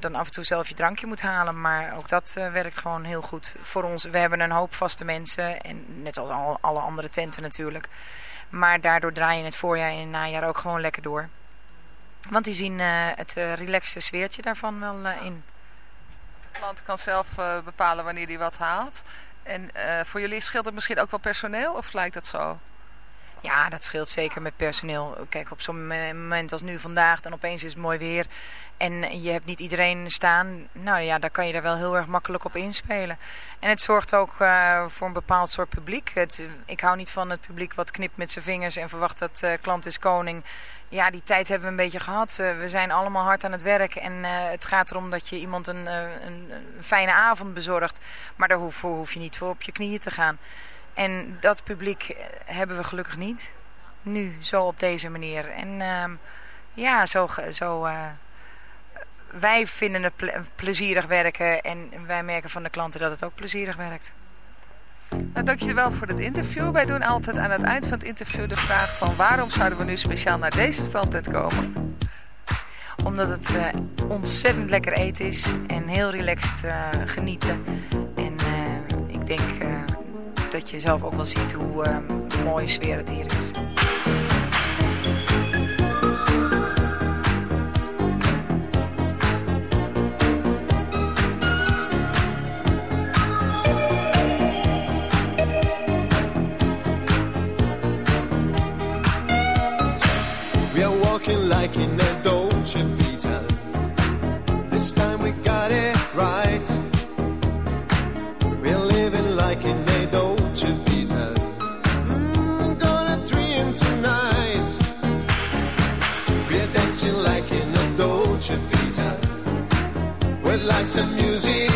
dan af en toe zelf je drankje moet halen. Maar ook dat werkt gewoon heel goed voor ons. We hebben een hoop vaste mensen. En net als al, alle andere tenten natuurlijk. Maar daardoor draai je het voorjaar en het najaar ook gewoon lekker door. Want die zien het relaxte sfeertje daarvan wel in. De klant kan zelf bepalen wanneer hij wat haalt. En voor jullie scheelt het misschien ook wel personeel of lijkt dat zo? Ja, dat scheelt zeker met personeel. Kijk, op zo'n moment als nu vandaag, dan opeens is het mooi weer. En je hebt niet iedereen staan. Nou ja, daar kan je er wel heel erg makkelijk op inspelen. En het zorgt ook uh, voor een bepaald soort publiek. Het, ik hou niet van het publiek wat knipt met zijn vingers en verwacht dat uh, klant is koning. Ja, die tijd hebben we een beetje gehad. Uh, we zijn allemaal hard aan het werk. En het gaat erom dat je iemand een, een, een fijne avond bezorgt. Maar daarvoor hoef je niet voor op je knieën te gaan. En dat publiek eh, hebben we gelukkig niet. Nu, zo op deze manier. En uh, ja, zo... zo uh, wij vinden het ple plezierig werken en wij merken van de klanten dat het ook plezierig werkt. Nou, dank je wel voor het interview. Wij doen altijd aan het eind van het interview de vraag van waarom zouden we nu speciaal naar deze strandtent komen? Omdat het uh, ontzettend lekker eten is en heel relaxed uh, genieten. En uh, ik denk dat je zelf ook wel ziet hoe uh, mooie sfeer het hier is. We like in find some music.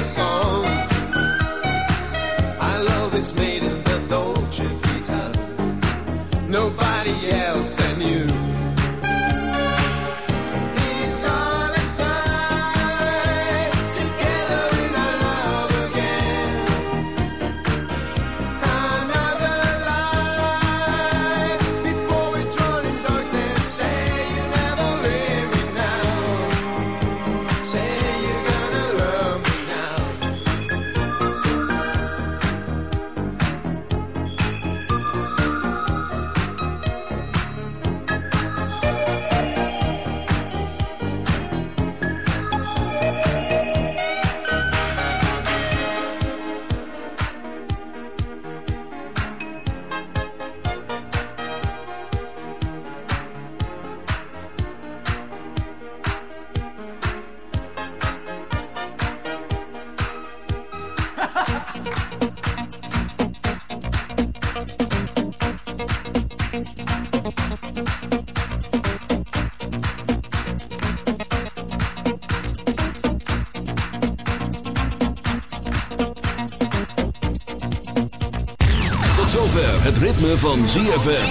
Van ZFM.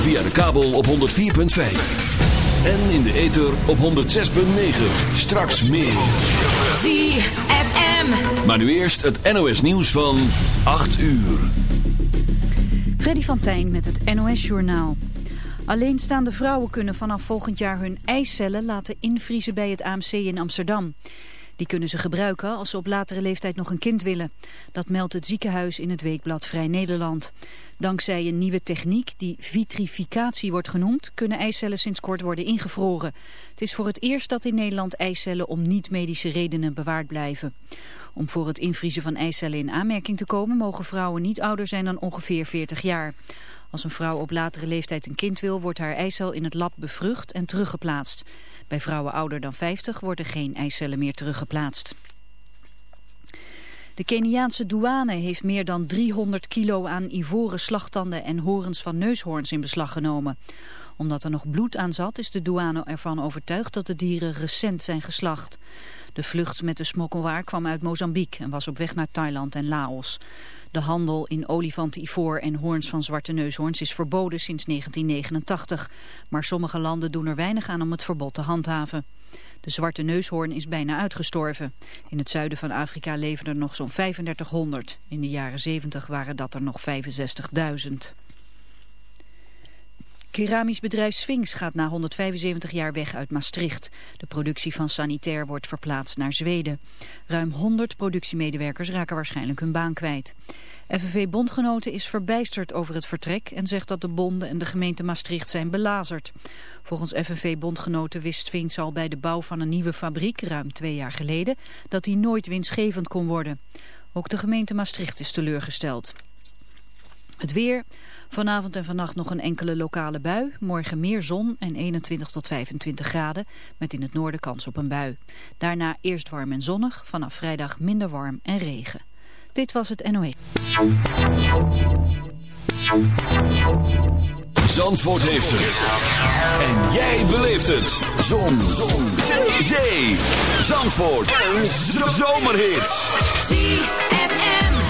Via de kabel op 104.5. En in de ether op 106.9. Straks meer. ZFM. Maar nu eerst het NOS nieuws van 8 uur. Freddy van Tijn met het NOS-journaal. Alleenstaande vrouwen kunnen vanaf volgend jaar hun eicellen laten invriezen bij het AMC in Amsterdam. Die kunnen ze gebruiken als ze op latere leeftijd nog een kind willen. Dat meldt het ziekenhuis in het weekblad Vrij Nederland. Dankzij een nieuwe techniek die vitrificatie wordt genoemd... kunnen eicellen sinds kort worden ingevroren. Het is voor het eerst dat in Nederland eicellen om niet-medische redenen bewaard blijven. Om voor het invriezen van eicellen in aanmerking te komen... mogen vrouwen niet ouder zijn dan ongeveer 40 jaar. Als een vrouw op latere leeftijd een kind wil... wordt haar eicel in het lab bevrucht en teruggeplaatst. Bij vrouwen ouder dan 50 worden geen eicellen meer teruggeplaatst. De Keniaanse douane heeft meer dan 300 kilo aan ivoren slagtanden en horens van neushoorns in beslag genomen. Omdat er nog bloed aan zat is de douane ervan overtuigd dat de dieren recent zijn geslacht. De vlucht met de smokkelwaar kwam uit Mozambique en was op weg naar Thailand en Laos. De handel in olifanten, ivoor en hoorns van zwarte neushoorns is verboden sinds 1989. Maar sommige landen doen er weinig aan om het verbod te handhaven. De zwarte neushoorn is bijna uitgestorven. In het zuiden van Afrika leven er nog zo'n 3500. In de jaren 70 waren dat er nog 65.000. Keramisch bedrijf Sphinx gaat na 175 jaar weg uit Maastricht. De productie van Sanitair wordt verplaatst naar Zweden. Ruim 100 productiemedewerkers raken waarschijnlijk hun baan kwijt. FNV Bondgenoten is verbijsterd over het vertrek en zegt dat de bonden en de gemeente Maastricht zijn belazerd. Volgens FNV Bondgenoten wist Sphinx al bij de bouw van een nieuwe fabriek ruim twee jaar geleden dat die nooit winstgevend kon worden. Ook de gemeente Maastricht is teleurgesteld. Het weer. Vanavond en vannacht nog een enkele lokale bui. Morgen meer zon en 21 tot 25 graden. Met in het noorden kans op een bui. Daarna eerst warm en zonnig. Vanaf vrijdag minder warm en regen. Dit was het NOE. Zandvoort heeft het. En jij beleeft het. Zon. Zon. Zee. Zee. Zandvoort. Een zomerhit. ZFM.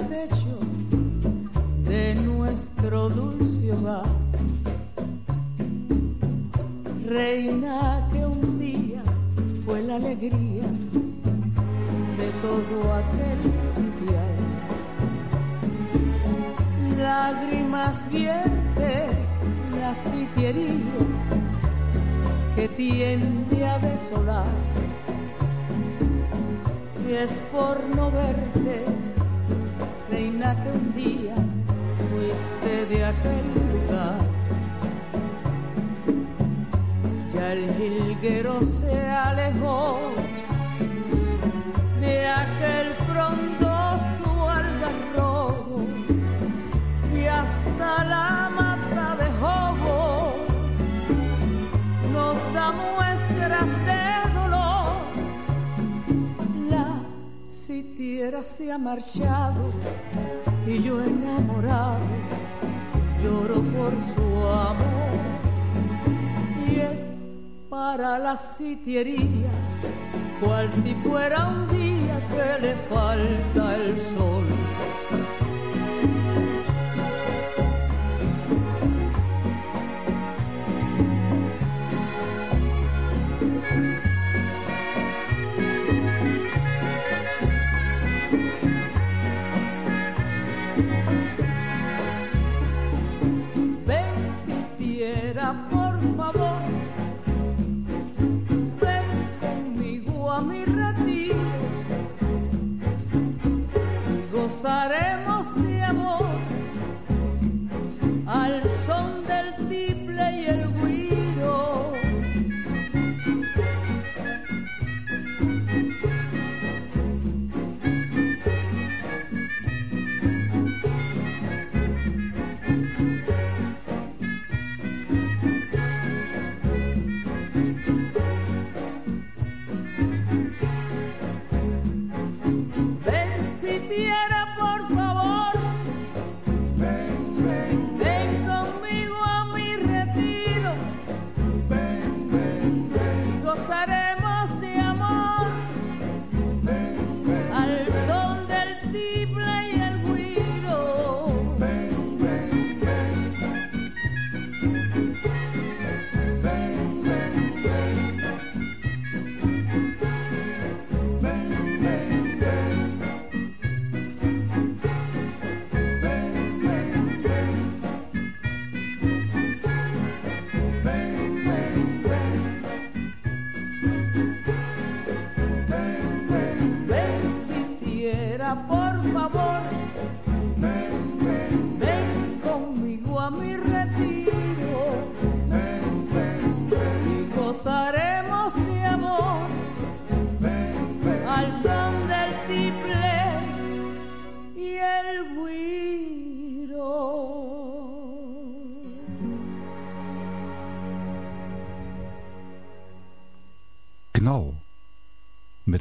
Hecho de nuestro dulce hogar. Reina que un día fue la alegría de todo aquel sitial. Lágrimas vierte la sitiería que tiende a desolar y es por no verte, reina que un día fuiste de aquel lugar. Ya el jilguero se alejó de aquel frondoso algarrobo y hasta la mata de jobo nos da muestras de sitiera se ha marchado y yo enamorado lloro por su amor. Y es para la sitiería cual si fuera un día que le falta el sol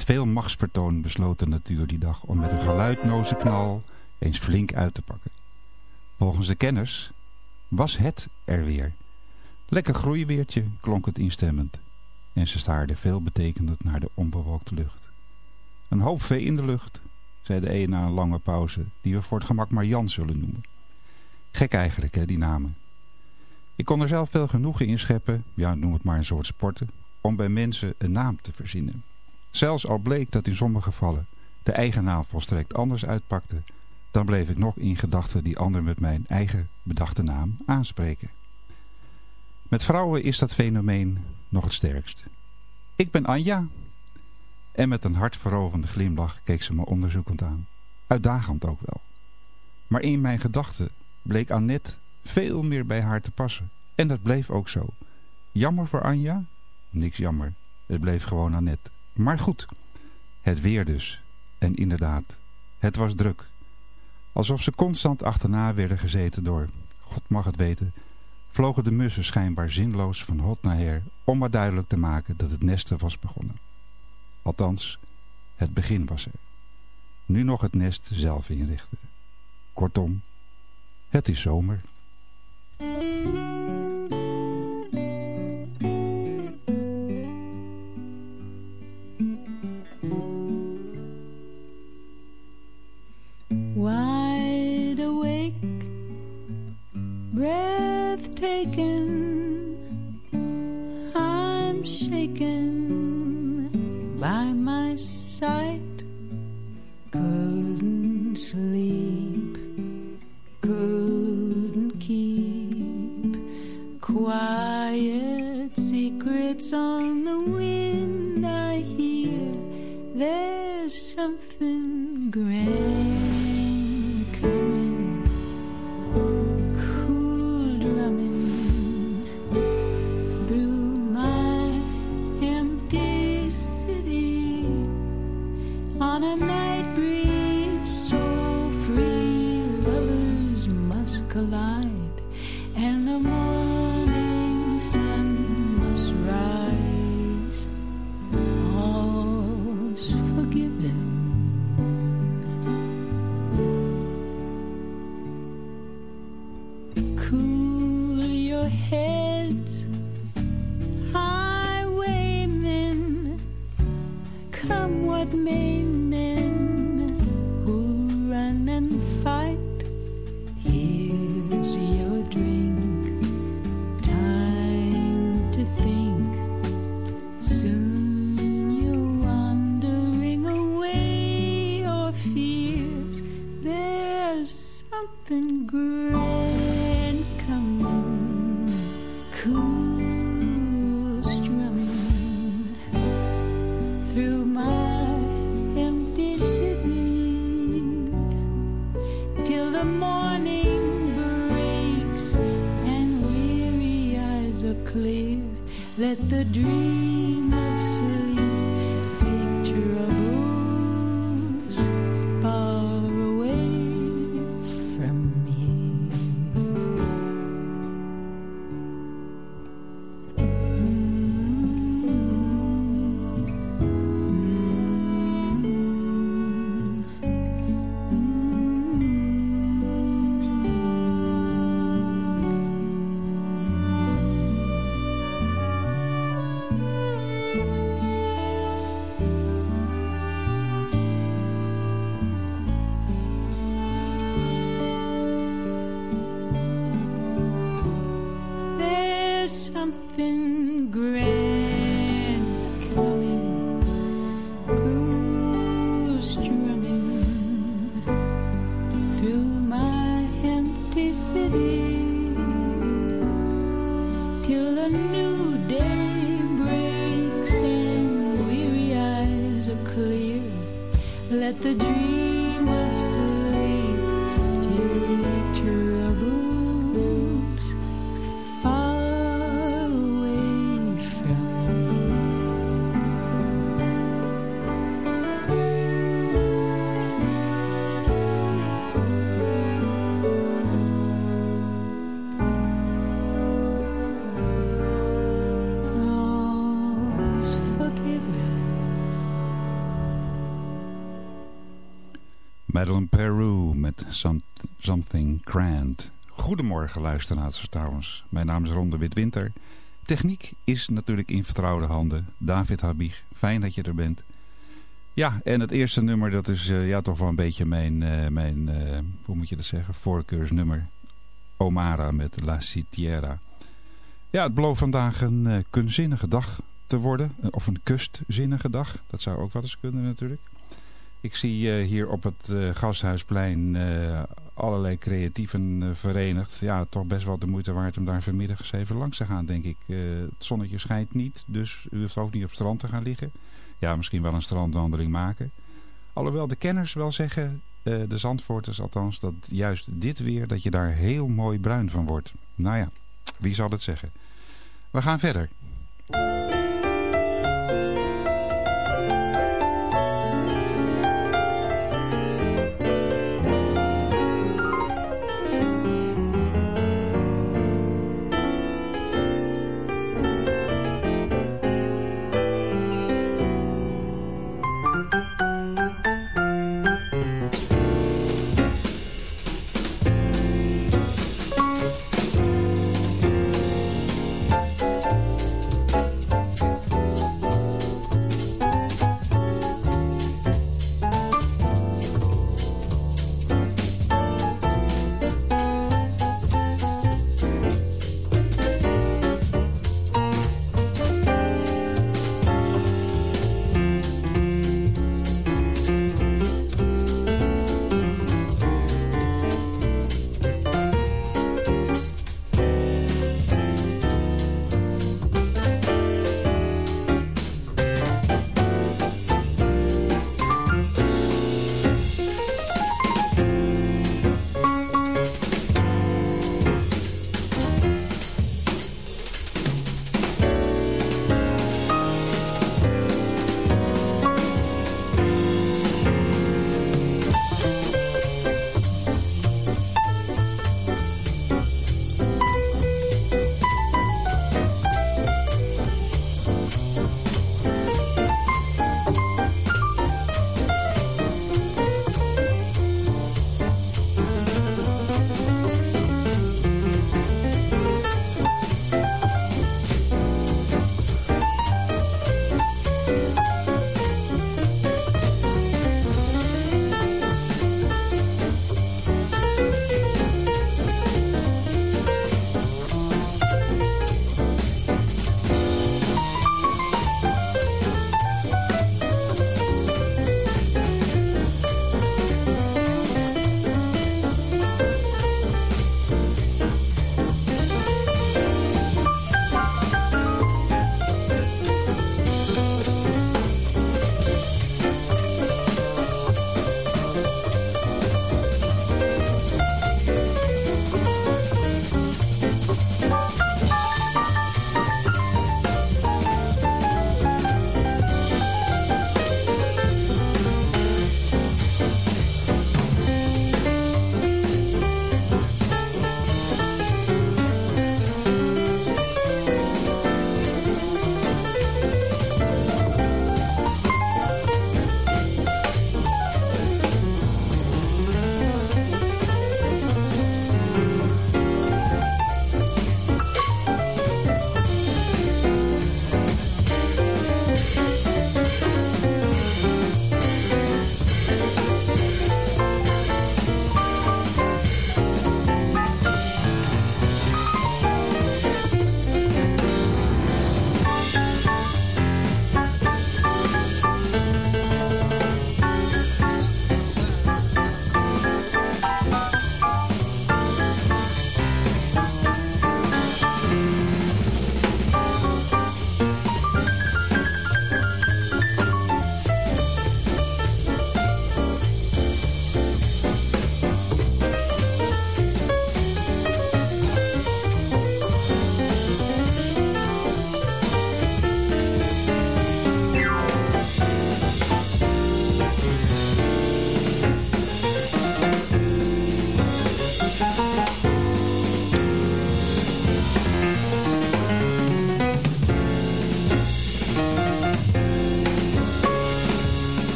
Met veel machtsvertoon besloot de natuur die dag om met een geluidloze knal eens flink uit te pakken. Volgens de kenners was het er weer. Lekker groeiweertje, klonk het instemmend. En ze staarde veelbetekenend naar de onbewolkte lucht. Een hoop vee in de lucht, zei de een na een lange pauze, die we voor het gemak maar Jan zullen noemen. Gek eigenlijk, hè, die namen. Ik kon er zelf veel genoegen in scheppen, ja, noem het maar een soort sporten, om bij mensen een naam te verzinnen. Zelfs al bleek dat in sommige gevallen de eigen naam volstrekt anders uitpakte, dan bleef ik nog in gedachten die ander met mijn eigen bedachte naam aanspreken. Met vrouwen is dat fenomeen nog het sterkst. Ik ben Anja. En met een hartverovende glimlach keek ze me onderzoekend aan. Uitdagend ook wel. Maar in mijn gedachten bleek Annette veel meer bij haar te passen. En dat bleef ook zo. Jammer voor Anja? Niks jammer. Het bleef gewoon Annette. Maar goed, het weer dus. En inderdaad, het was druk. Alsof ze constant achterna werden gezeten door, God mag het weten, vlogen de mussen schijnbaar zinloos van hot naar her om maar duidelijk te maken dat het nesten was begonnen. Althans, het begin was er. Nu nog het nest zelf inrichten. Kortom, het is zomer. taken. Clear. Let the dream of Something Grand. Goedemorgen luisteraars trouwens. Mijn naam is Ronde Witwinter. Techniek is natuurlijk in vertrouwde handen. David Habig, fijn dat je er bent. Ja, en het eerste nummer, dat is uh, ja, toch wel een beetje mijn, uh, mijn uh, hoe moet je dat zeggen, voorkeursnummer. Omara met La Citiera. Ja, het belooft vandaag een kunstzinnige dag te worden. Of een kustzinnige dag. Dat zou ook wel eens kunnen natuurlijk. Ik zie hier op het Gasthuisplein allerlei creatieven verenigd. Ja, toch best wel de moeite waard om daar vanmiddag eens even langs te gaan, denk ik. het zonnetje schijnt niet, dus u hoeft ook niet op strand te gaan liggen ja, misschien wel een strandwandeling maken. Alhoewel de kenners wel zeggen, de Zandvoorters althans, dat juist dit weer, dat je daar heel mooi bruin van wordt. Nou ja, wie zal het zeggen? We gaan verder.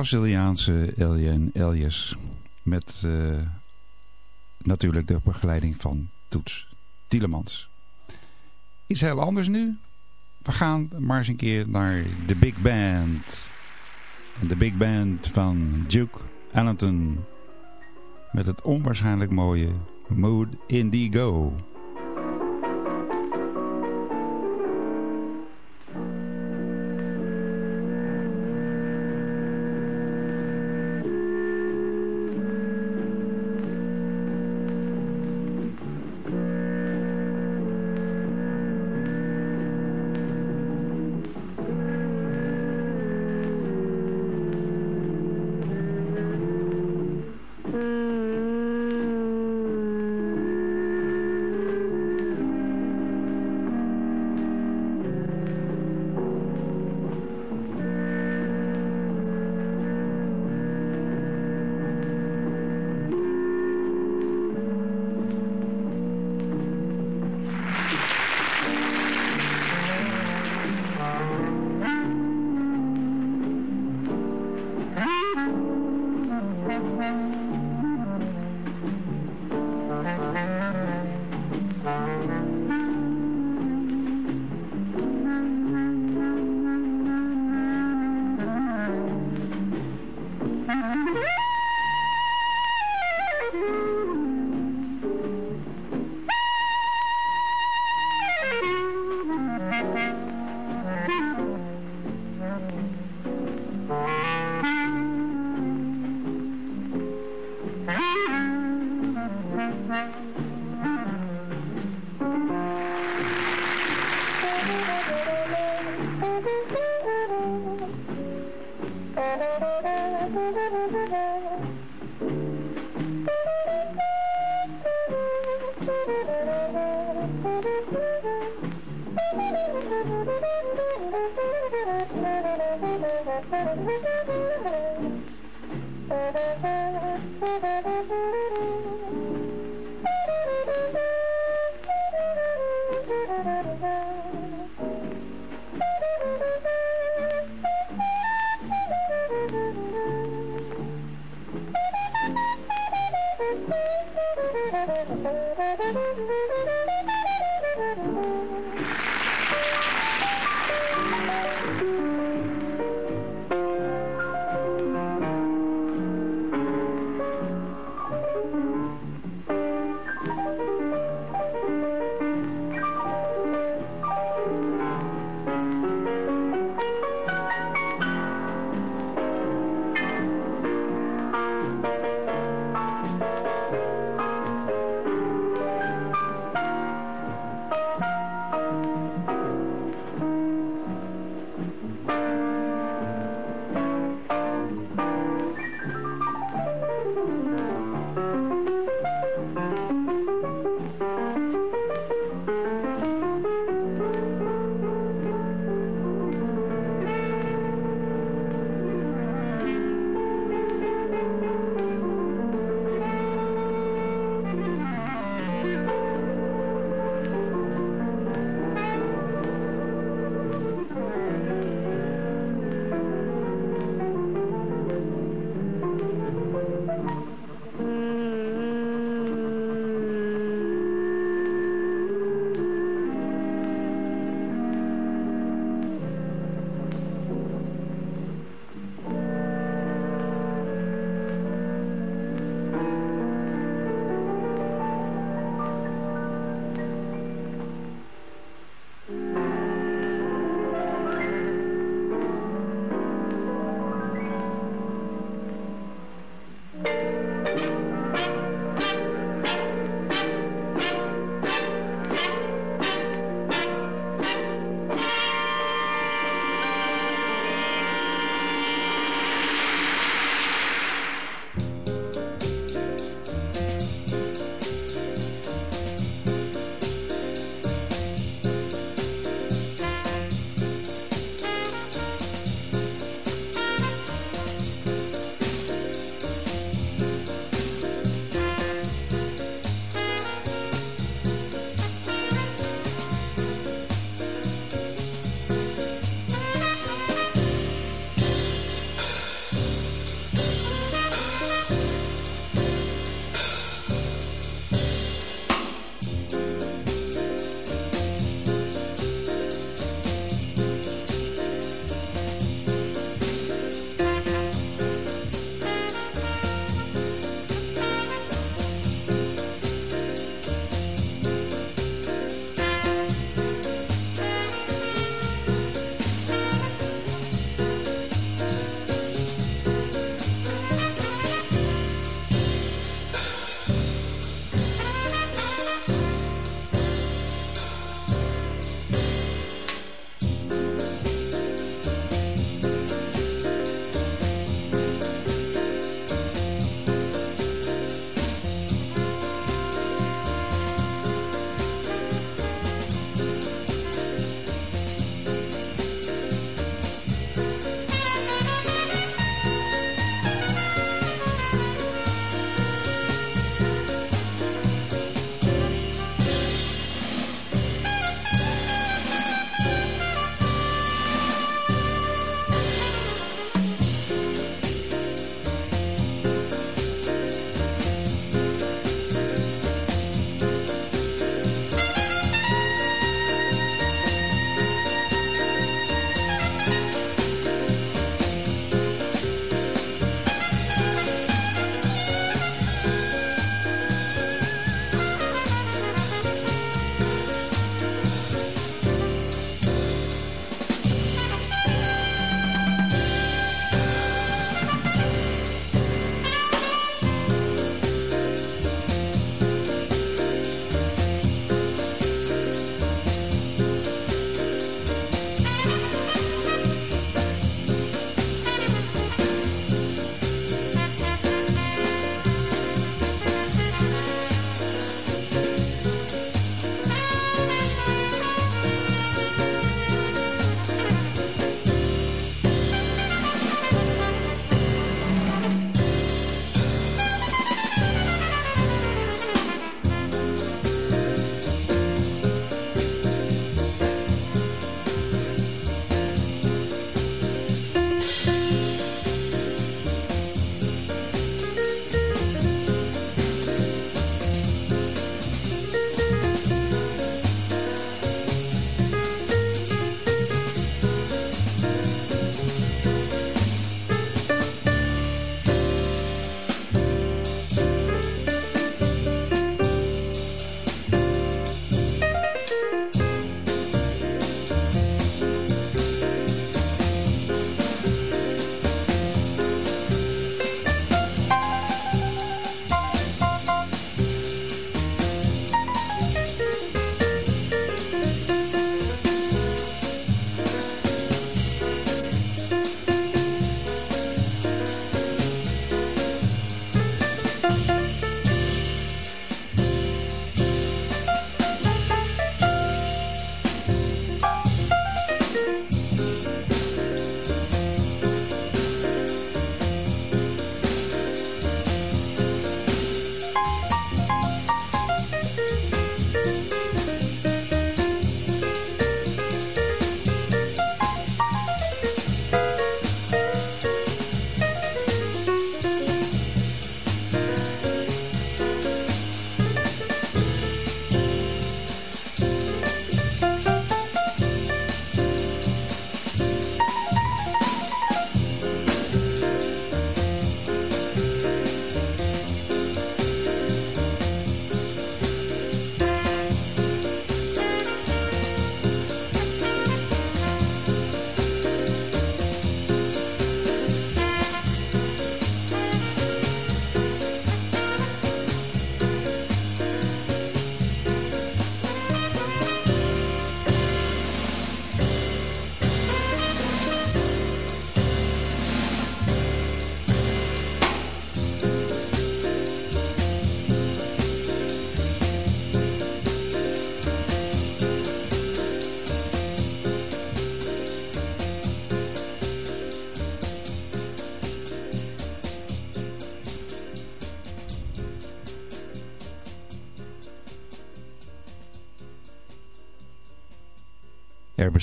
Braziliaanse Eliane Elias. Met eh, natuurlijk de begeleiding van Toets Tielemans. Iets heel anders nu. We gaan maar eens een keer naar de Big Band. De Big Band van Duke Ellington. Met het onwaarschijnlijk mooie Mood Indigo.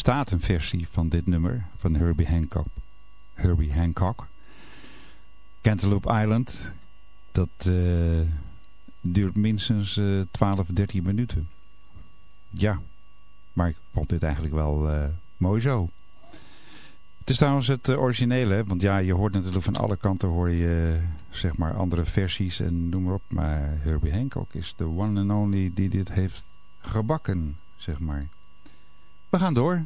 Bestaat een versie van dit nummer van Herbie Hancock. Herbie Hancock. Cantaloupe Island. Dat uh, duurt minstens uh, 12, 13 minuten. Ja, maar ik vond dit eigenlijk wel uh, mooi zo. Het is trouwens het uh, originele, want ja, je hoort natuurlijk van alle kanten hoor je zeg maar andere versies en noem maar op. Maar Herbie Hancock is de one and only die dit heeft gebakken, zeg maar. We gaan door.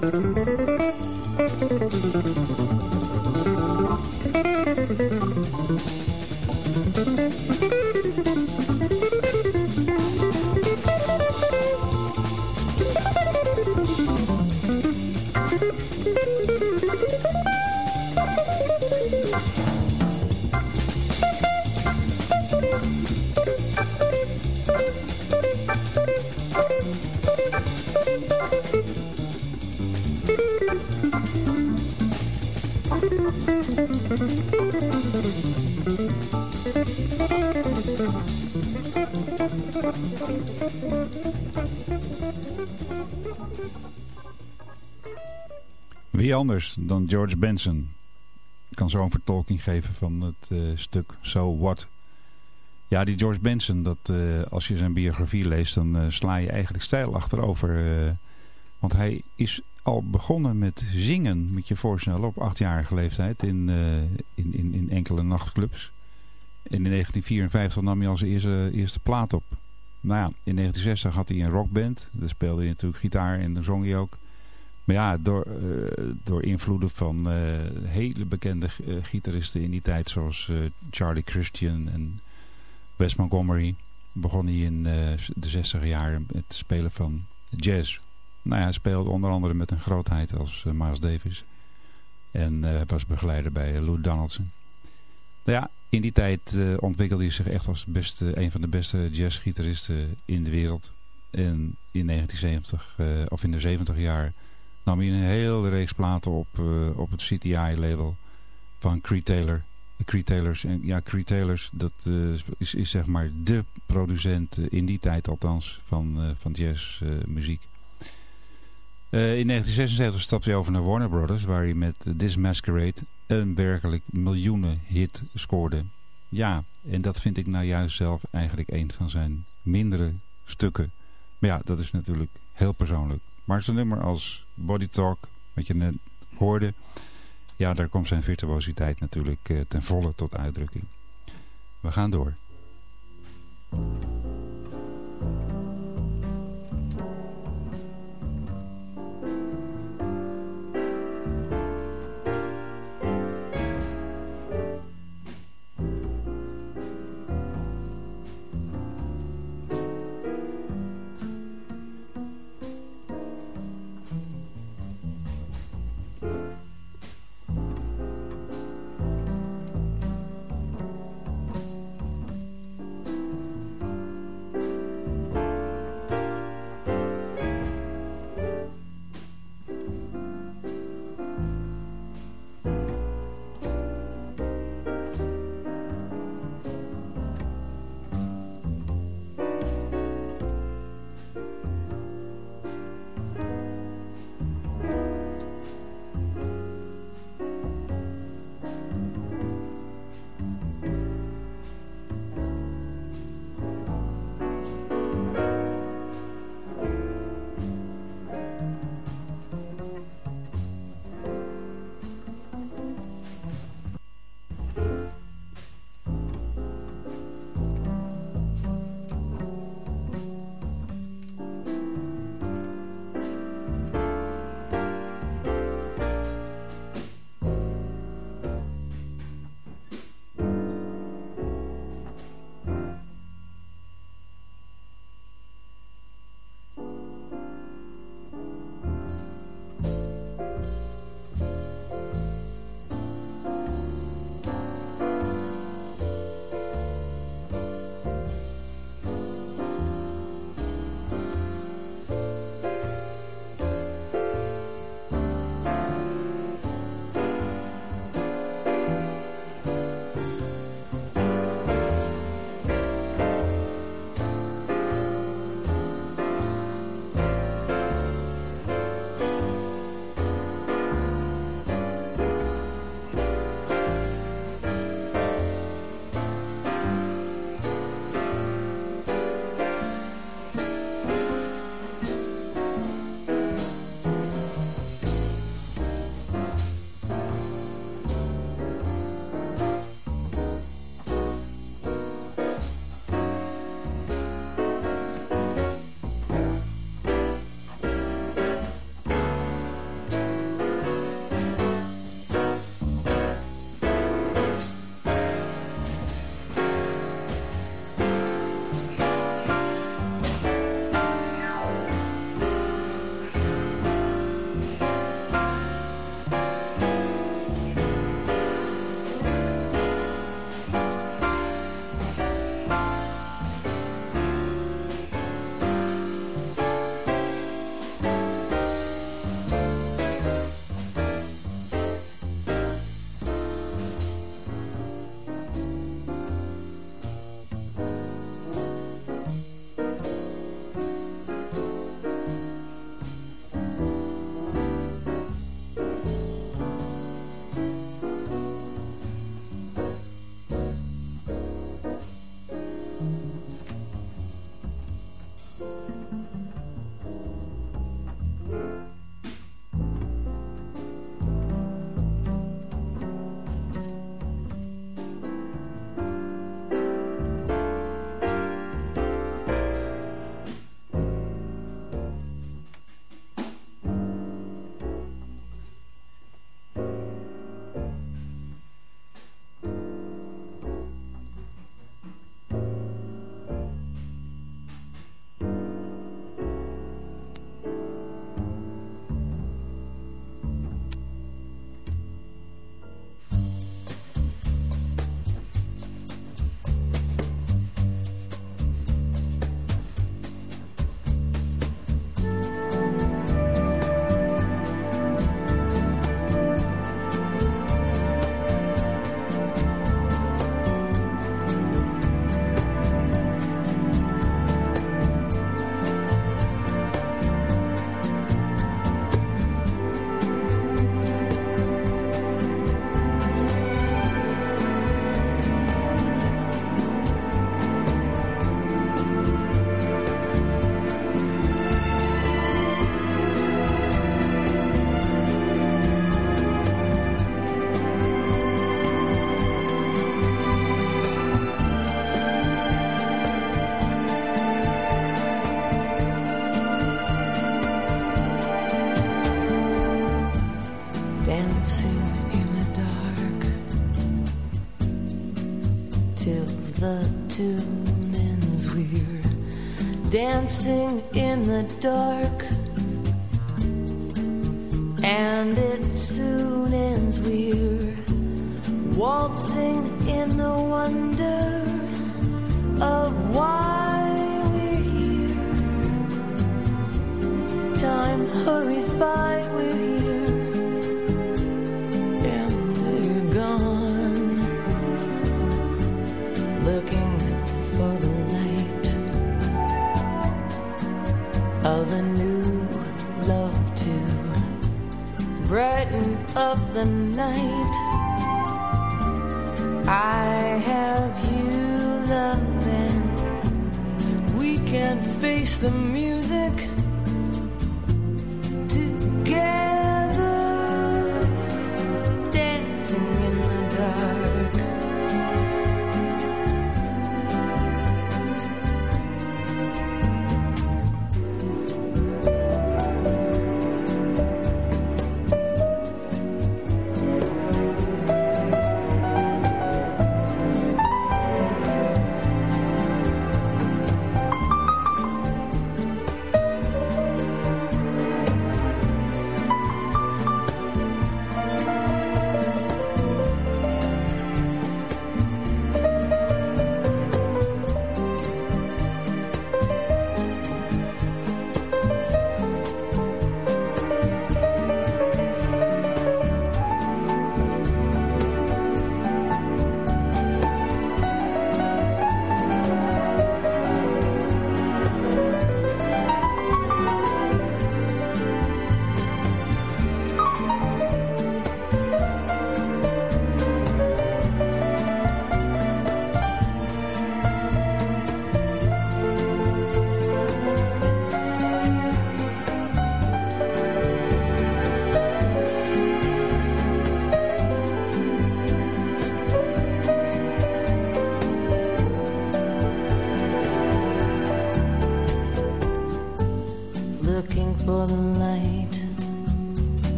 Wie anders dan George Benson kan zo'n vertolking geven van het uh, stuk So What. Ja, die George Benson, dat, uh, als je zijn biografie leest, dan uh, sla je eigenlijk stijl achterover. want hij is al begonnen met zingen, moet je je voorstellen, op achtjarige leeftijd in, in, in, in enkele nachtclubs. En in 1954 nam hij al zijn eerste, eerste plaat op. Nou ja, in 1960 had hij een rockband. Daar speelde hij natuurlijk gitaar en dan zong hij ook. Maar ja, door, uh, door invloeden van uh, hele bekende uh, gitaristen in die tijd, zoals Charlie Christian en Wes Montgomery, begon hij in de 60 jaren met het spelen van jazz. Nou ja, hij speelde onder andere met een grootheid als Miles Davis. En was begeleider bij Lou Donaldson. Nou ja, in die tijd ontwikkelde hij zich echt als beste, een van de beste jazzgitaristen in de wereld. En in 1970, of in de 70 jaar nam hij een hele reeks platen op, uh, op het CTI-label van Creed Taylor. Creed Taylors, en ja, Creed Taylors, dat uh, is, is zeg maar de producent, in die tijd althans, van, van jazzmuziek. in 1976 stapte hij over naar Warner Brothers, waar hij met This Masquerade een werkelijk miljoenen hit scoorde. Ja, en dat vind ik nou juist zelf eigenlijk een van zijn mindere stukken. Maar ja, dat is natuurlijk heel persoonlijk. Maar zo'n nummer als Body Talk, wat je net hoorde... ja, daar komt zijn virtuositeit natuurlijk uh, ten volle tot uitdrukking. We gaan door.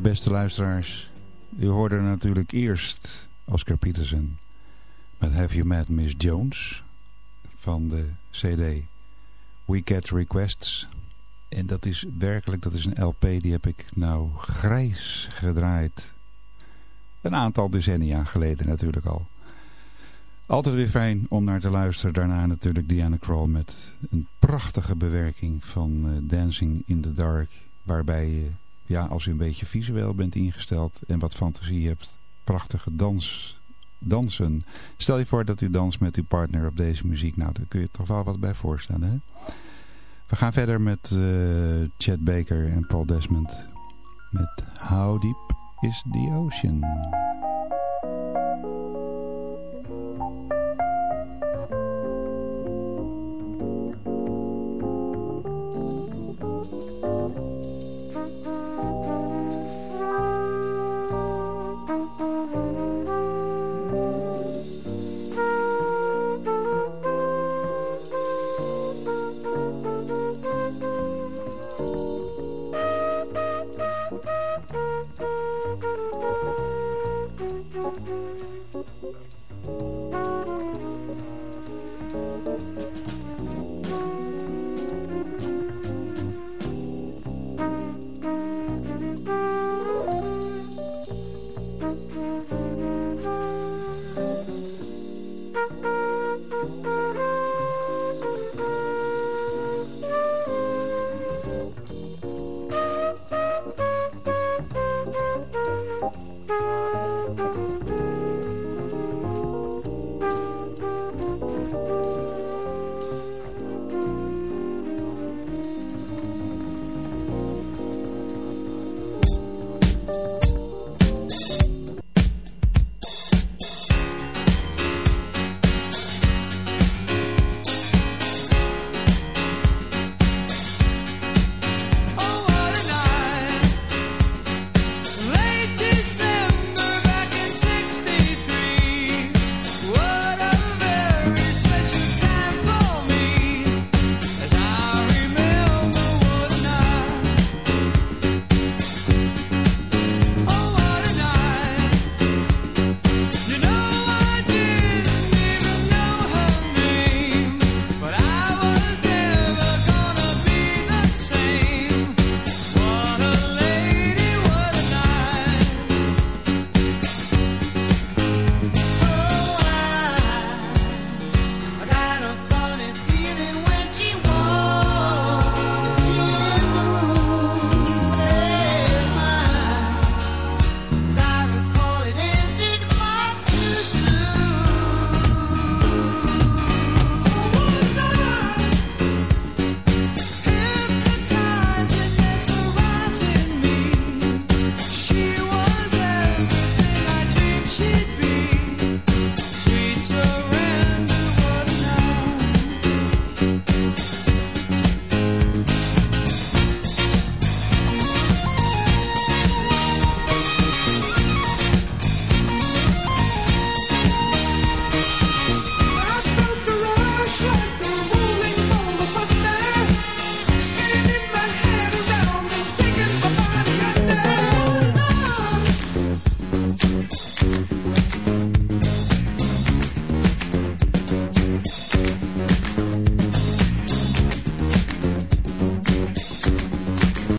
Beste luisteraars. U hoorde natuurlijk eerst Oscar Peterson met Have You Met Miss Jones van de CD We Get Requests. En dat is werkelijk, dat is een LP, die heb ik nou grijs gedraaid. Een aantal decennia geleden natuurlijk al. Altijd weer fijn om naar te luisteren. Daarna natuurlijk Diana Krall met een prachtige bewerking van eh, Dancing in the Dark Waarbij je, ja, als u een beetje visueel bent ingesteld en wat fantasie hebt, prachtige dans, dansen. Stel je voor dat u danst met uw partner op deze muziek. Nou, daar kun je toch wel wat bij voorstellen, hè? We gaan verder met uh, Chad Baker en Paul Desmond met How Deep is the Ocean.